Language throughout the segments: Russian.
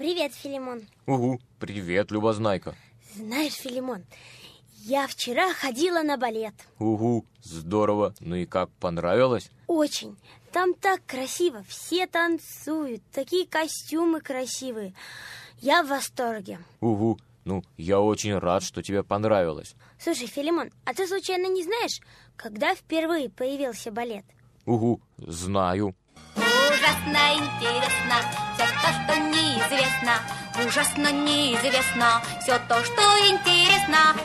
Привет, Филимон. Угу, привет, Любознайка. Знаешь, Филимон, я вчера ходила на балет. Угу, здорово. Ну и как, понравилось? Очень. Там так красиво, все танцуют, такие костюмы красивые. Я в восторге. Угу, ну, я очень рад, что тебе понравилось. Слушай, Филимон, а ты случайно не знаешь, когда впервые появился балет? Угу, знаю. Ужасно интересно все то, что неизвестно. Ужасно неизвестно все то, что интересно.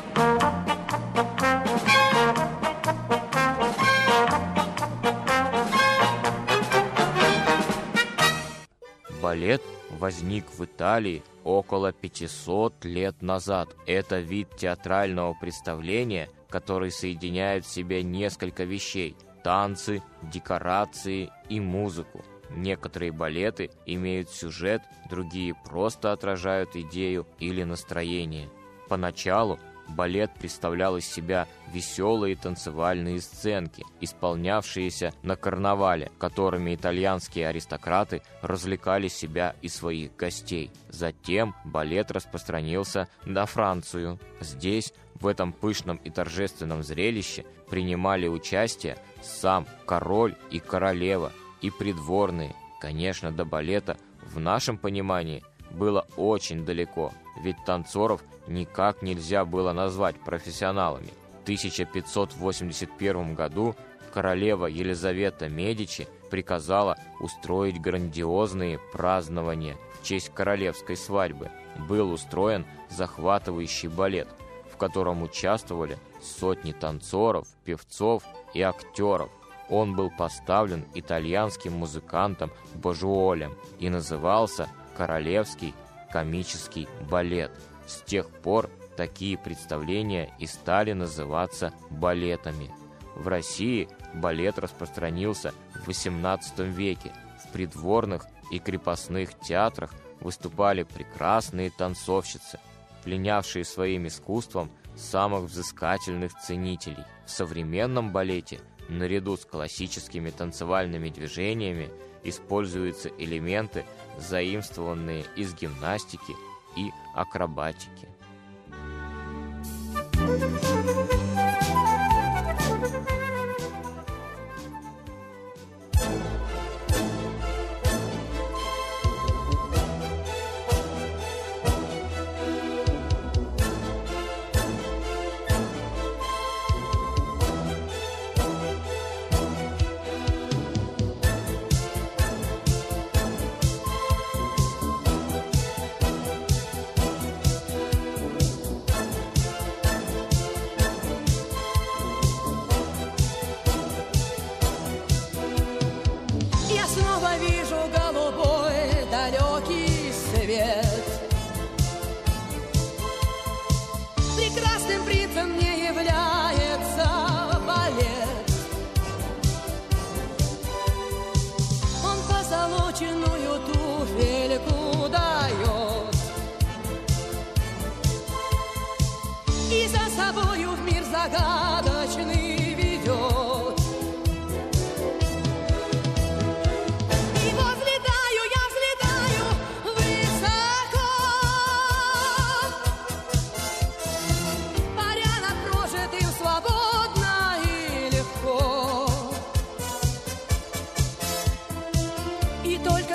Балет возник в Италии около 500 лет назад. Это вид театрального представления, который соединяет в себе несколько вещей – танцы, декорации и музыку. Некоторые балеты имеют сюжет, другие просто отражают идею или настроение. Поначалу балет представлял из себя веселые танцевальные сценки, исполнявшиеся на карнавале, которыми итальянские аристократы развлекали себя и своих гостей. Затем балет распространился на Францию. Здесь, в этом пышном и торжественном зрелище, принимали участие сам король и королева, и придворные. Конечно, до балета в нашем понимании было очень далеко, ведь танцоров никак нельзя было назвать профессионалами. В 1581 году королева Елизавета Медичи приказала устроить грандиозные празднования в честь королевской свадьбы. Был устроен захватывающий балет, в котором участвовали сотни танцоров, певцов и актеров. Он был поставлен итальянским музыкантом Божуолем и назывался «Королевский комический балет». С тех пор такие представления и стали называться балетами. В России балет распространился в XVIII веке. В придворных и крепостных театрах выступали прекрасные танцовщицы, пленявшие своим искусством самых взыскательных ценителей. В современном балете наряду с классическими танцевальными движениями используются элементы, заимствованные из гимнастики и акробатики. Я sempre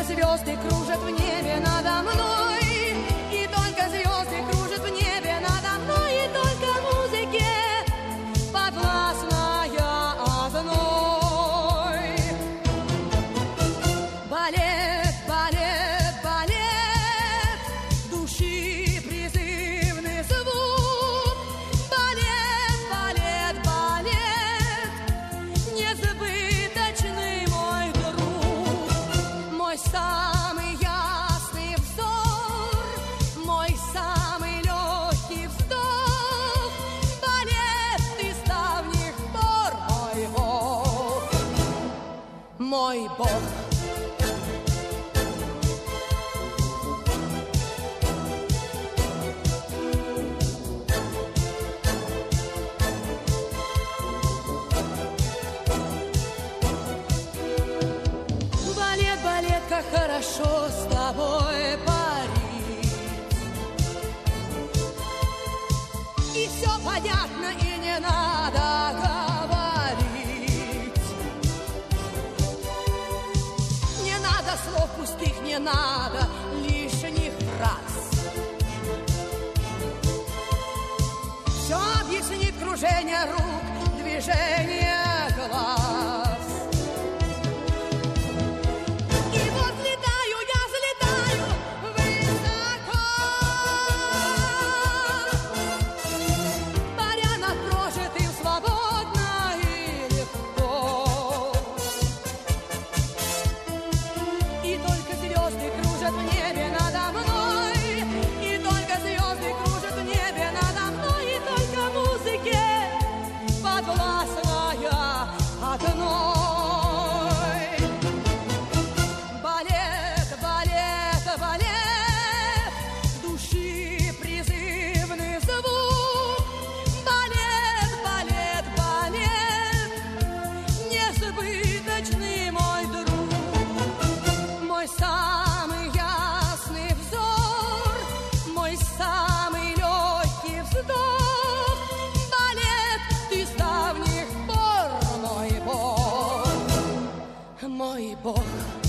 звезды кружат в небе надо мной, мой Бог. Балет, балет, как хорошо с тобой парить. И все понятно, j'ai Boy.